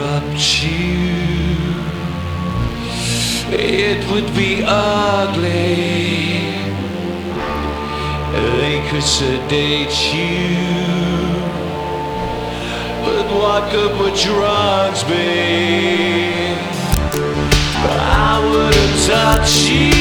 corrupt you, it would be ugly. They could sedate you, but what good would drugs be? I wouldn't touch you.